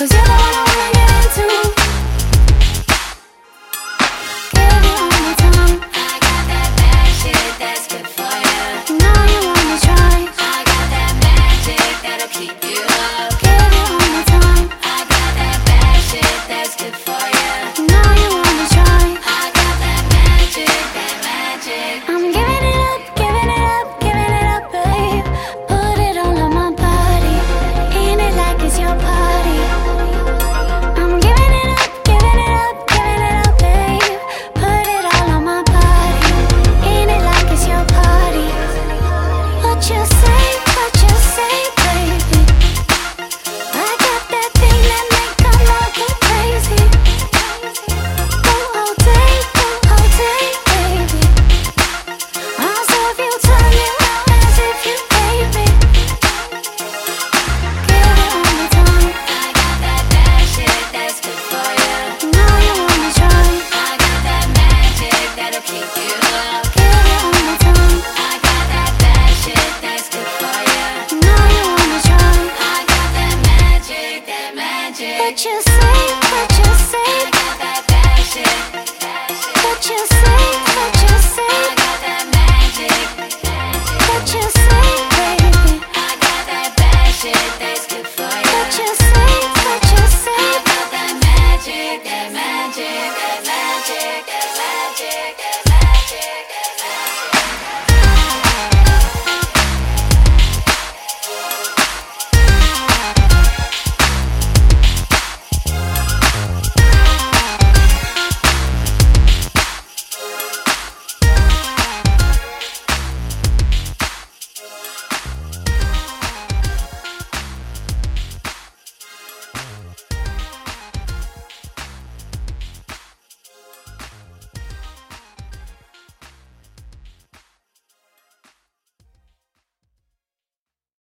What you say, what you